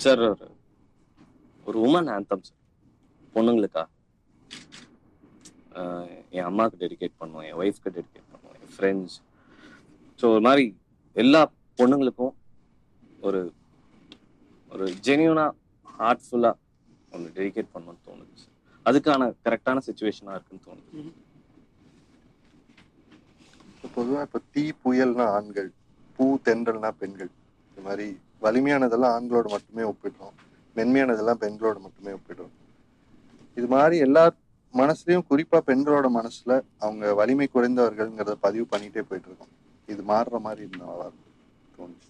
Sir ஒரு ஒரு woman anthem sir பொண்ணுங்களுக்கா என் அம்மாவுக்கு டெடிகேட் பண்ணுவோம் என் ஒய்ஃப்க்கு டெடிகேட் பண்ணுவோம் என் ஃப்ரெண்ட்ஸ் ஸோ ஒரு மாதிரி எல்லா பொண்ணுங்களுக்கும் ஒரு ஒரு ஜெனியூனா ஹார்ட்ஃபுல்லாக ஒன்று டெடிகேட் பண்ணணும்னு தோணுது சார் அதுக்கான கரெக்டான சுச்சுவேஷனாக இருக்குன்னு தோணுது. பொதுவாக இப்போ தீ புயல்னா ஆண்கள் பூ தென்றல்னா பெண்கள் இந்த மாதிரி வலிமையானதெல்லாம் ஆண்களோட மட்டுமே ஒப்பிடுறோம். மென்மையானதெல்லாம் பெண்களோட மட்டுமே ஒப்பிடுறோம். இது மாதிரி எல்லா மனசுலயும் குறிப்பா பெண்களோட மனசுல அவங்க வலிமை குறைந்தவர்கள்ங்கிறத பதிவு பண்ணிட்டே போயிட்டு இருக்கோம் இது மாறுற மாதிரி இருந்தா நல்லா இருக்கும். தோணுச்சு.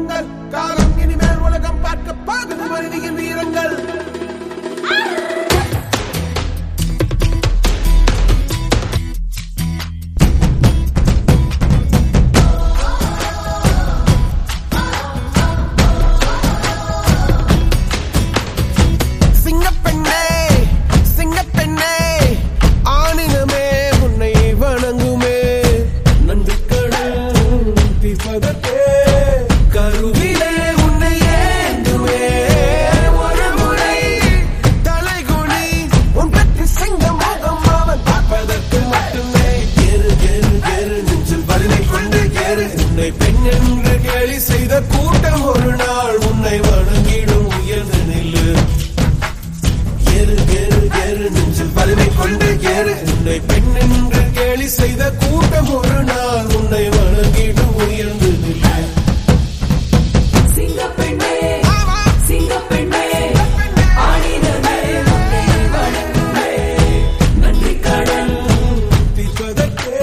இது காலம் இனிமேல் உலகம் பார்க்க பாகுது மனிதியின் வீரங்கள். சிங்கப்பெண்ணே சிங்கப்பெண்ணே ஆணினமே கருவிலே உன்னை ஏந்துவே ஒரு முறை தலைகுனி உன் பற்றி சிங்க முகம் அவன் பார்ப்பதற்கு மட்டுமே. கேரு கேரு கேரு நெஞ்சில் கொண்டு கேரு உன்னை பெண் என்று கேலி செய்த கூட்டம் ஒரு நாள் உன்னை வணங்கிடும் உயர்ந்து நில்லு. ஏறு கேரு கேரு நெஞ்சில் வலிமை கொண்டு கேரு உன்னை பெண் என்று கேலி செய்த கூட்டம் ஒரு